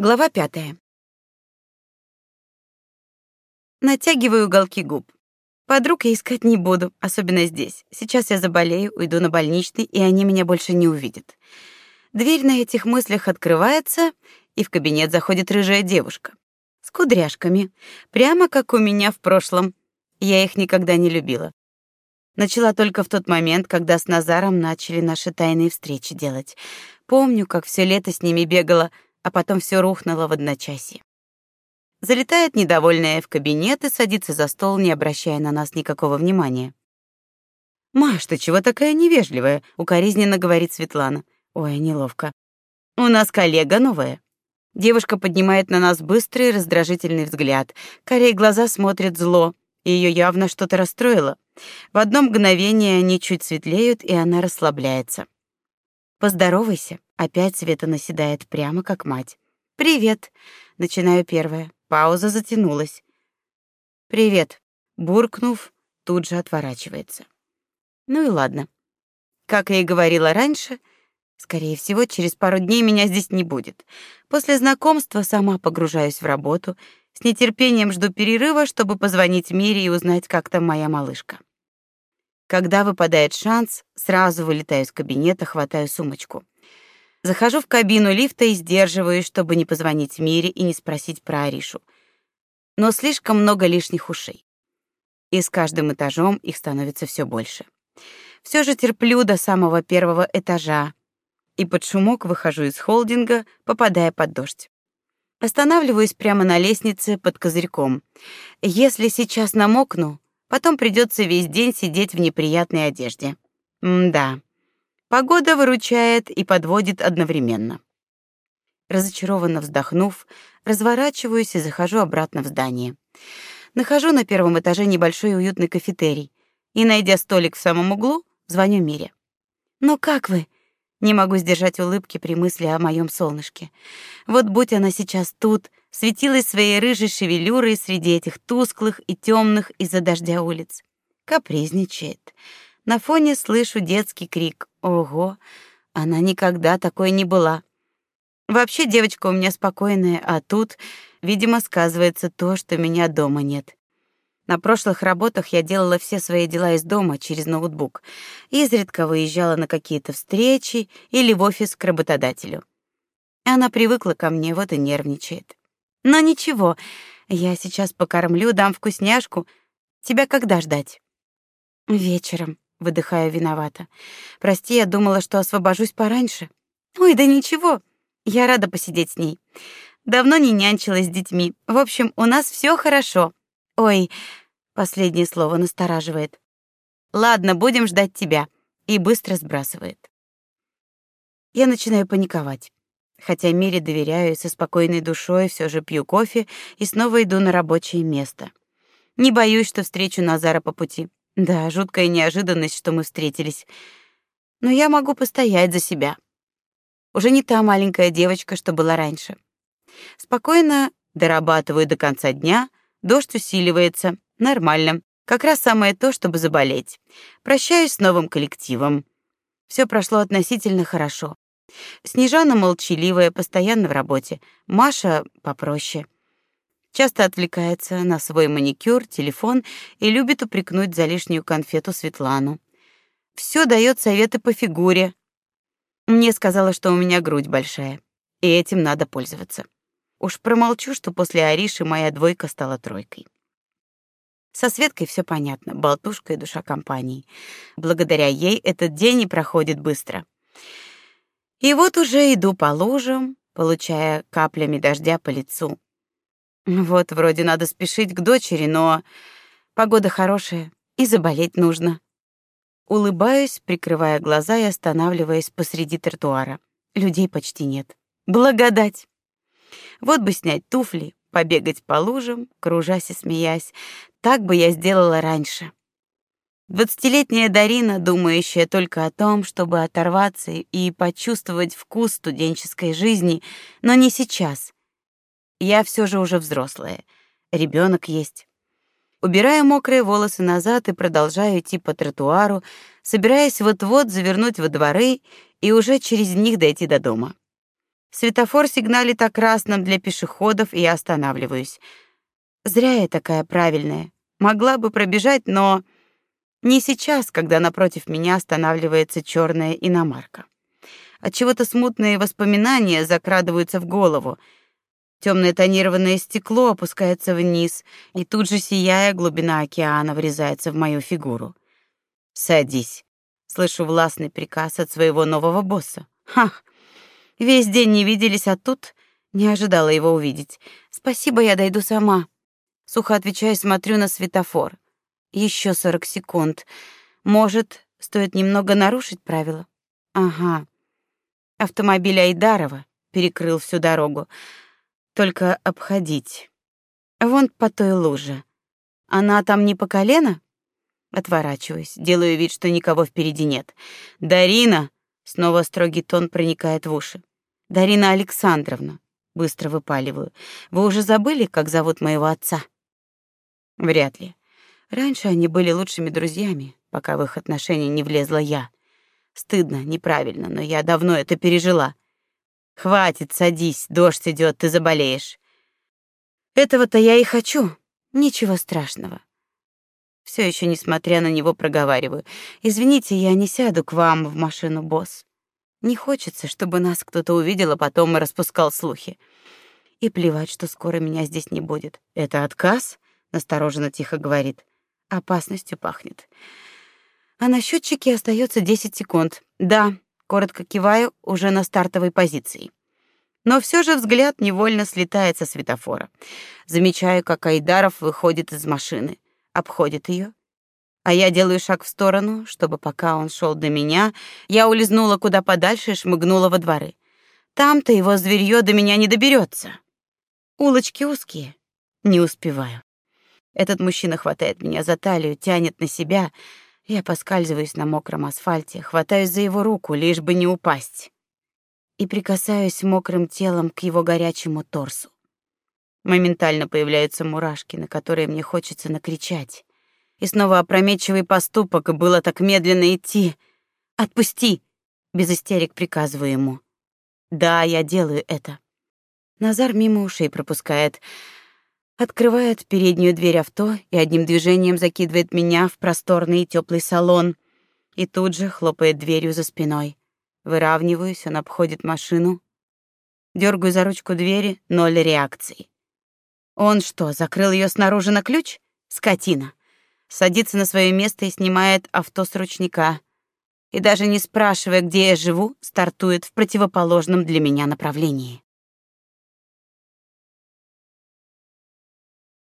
Глава пятая. Натягиваю уголки губ. Подруг я искать не буду, особенно здесь. Сейчас я заболею, уйду на больничный, и они меня больше не увидят. Дверь на этих мыслях открывается, и в кабинет заходит рыжая девушка с кудряшками, прямо как у меня в прошлом. Я их никогда не любила. Начала только в тот момент, когда с Назаром начали наши тайные встречи делать. Помню, как все лето с ними бегала, а потом все рухнуло в одночасье. Залетает недовольная в кабинет и садится за стол, не обращая на нас никакого внимания. «Маш, ты чего такая невежливая?» — укоризненно говорит Светлана. Ой, неловко. «У нас коллега новая». Девушка поднимает на нас быстрый раздражительный взгляд. Корей глаза смотрят зло. Ее явно что-то расстроило. В одно мгновение они чуть светлеют, и она расслабляется. Поздоровайся. Опять Света наседает прямо как мать. Привет. Начинаю первая. Пауза затянулась. Привет. Буркнув, тут же отворачивается. Ну и ладно. Как я и говорила раньше, скорее всего, через пару дней меня здесь не будет. После знакомства сама погружаюсь в работу, с нетерпением жду перерыва, чтобы позвонить Мире и узнать, как там моя малышка. Когда выпадает шанс, сразу вылетаю из кабинета, хватаю сумочку. Захожу в кабину лифта и сдерживаюсь, чтобы не позвонить Мире и не спросить про Аришу. Но слишком много лишних ушей. И с каждым этажом их становится все больше. Все же терплю до самого первого этажа. И под шумок выхожу из холдинга, попадая под дождь. Останавливаюсь прямо на лестнице под козырьком. Если сейчас намокну, Потом придется весь день сидеть в неприятной одежде. М-да. Погода выручает и подводит одновременно. Разочарованно вздохнув, разворачиваюсь и захожу обратно в здание. Нахожу на первом этаже небольшой уютный кафетерий и, найдя столик в самом углу, звоню Мире. «Ну как вы?» Не могу сдержать улыбки при мысли о моем солнышке. Вот будь она сейчас тут, светилась своей рыжей шевелюрой среди этих тусклых и темных из-за дождя улиц. Капризничает. На фоне слышу детский крик. Ого, она никогда такой не была. Вообще девочка у меня спокойная, а тут, видимо, сказывается то, что меня дома нет. На прошлых работах я делала все свои дела из дома через ноутбук. Изредка выезжала на какие-то встречи или в офис к работодателю. Она привыкла ко мне, вот и нервничает. Но ничего, я сейчас покормлю, дам вкусняшку. Тебя когда ждать? Вечером, выдыхаю виновато. Прости, я думала, что освобожусь пораньше. Ой, да ничего. Я рада посидеть с ней. Давно не нянчилась с детьми. В общем, у нас все хорошо. Ой, Последнее слово настораживает. Ладно, будем ждать тебя. И быстро сбрасывает. Я начинаю паниковать. Хотя Мире доверяю и со спокойной душой все же пью кофе и снова иду на рабочее место. Не боюсь, что встречу Назара по пути. Да, жуткая неожиданность, что мы встретились. Но я могу постоять за себя. Уже не та маленькая девочка, что была раньше. Спокойно дорабатываю до конца дня, дождь усиливается, Нормально. Как раз самое то, чтобы заболеть. Прощаюсь с новым коллективом. Все прошло относительно хорошо. Снежана молчаливая, постоянно в работе. Маша попроще. Часто отвлекается на свой маникюр, телефон и любит упрекнуть за лишнюю конфету Светлану. Все дает советы по фигуре. Мне сказала, что у меня грудь большая, и этим надо пользоваться. Уж промолчу, что после Ариши моя двойка стала тройкой. Со Светкой все понятно, болтушка и душа компании. Благодаря ей этот день и проходит быстро. И вот уже иду по лужам, получая каплями дождя по лицу. Вот вроде надо спешить к дочери, но погода хорошая, и заболеть нужно. Улыбаюсь, прикрывая глаза и останавливаясь посреди тротуара. Людей почти нет. Благодать. Вот бы снять туфли, побегать по лужам, кружась и смеясь. Так бы я сделала раньше. Двадцатилетняя Дарина, думающая только о том, чтобы оторваться и почувствовать вкус студенческой жизни, но не сейчас. Я все же уже взрослая. ребенок есть. Убираю мокрые волосы назад и продолжаю идти по тротуару, собираясь вот-вот завернуть во дворы и уже через них дойти до дома. Светофор сигналит о красном для пешеходов, и я останавливаюсь. Зря я такая правильная. Могла бы пробежать, но не сейчас, когда напротив меня останавливается черная иномарка. От чего-то смутные воспоминания закрадываются в голову. Темное тонированное стекло опускается вниз, и тут же сияя глубина океана врезается в мою фигуру. Садись. Слышу властный приказ от своего нового босса. Ха. Весь день не виделись, а тут не ожидала его увидеть. Спасибо, я дойду сама. Сухо отвечаю, смотрю на светофор. Еще сорок секунд. Может, стоит немного нарушить правила? Ага. Автомобиль Айдарова перекрыл всю дорогу. Только обходить. Вон по той луже. Она там не по колено? Отворачиваюсь, делаю вид, что никого впереди нет. Дарина, снова строгий тон проникает в уши. Дарина Александровна, быстро выпаливаю. Вы уже забыли, как зовут моего отца? Вряд ли. Раньше они были лучшими друзьями, пока в их отношения не влезла я. Стыдно, неправильно, но я давно это пережила. Хватит, садись, дождь идет, ты заболеешь. Этого-то я и хочу. Ничего страшного. Все еще, несмотря на него, проговариваю: "Извините, я не сяду к вам в машину, босс. Не хочется, чтобы нас кто-то увидел, а потом распускал слухи. И плевать, что скоро меня здесь не будет. Это отказ?" настороженно тихо говорит. Опасностью пахнет. А на счетчике остается 10 секунд. Да, коротко киваю, уже на стартовой позиции. Но все же взгляд невольно слетает со светофора. Замечаю, как Айдаров выходит из машины, обходит ее, а я делаю шаг в сторону, чтобы пока он шел до меня, я улизнула куда подальше и шмыгнула во дворы. Там-то его зверье до меня не доберется. Улочки узкие, не успеваю. Этот мужчина хватает меня за талию, тянет на себя. Я поскальзываюсь на мокром асфальте, хватаюсь за его руку, лишь бы не упасть. И прикасаюсь мокрым телом к его горячему торсу. Моментально появляются мурашки, на которые мне хочется накричать. И снова опрометчивый поступок, было так медленно идти. «Отпусти!» — без истерик приказываю ему. «Да, я делаю это». Назар мимо ушей пропускает — открывает переднюю дверь авто и одним движением закидывает меня в просторный и теплый салон и тут же хлопает дверью за спиной. Выравниваюсь, он обходит машину. Дергаю за ручку двери, ноль реакции. Он что, закрыл ее снаружи на ключ? Скотина. Садится на свое место и снимает авто с ручника. И даже не спрашивая, где я живу, стартует в противоположном для меня направлении.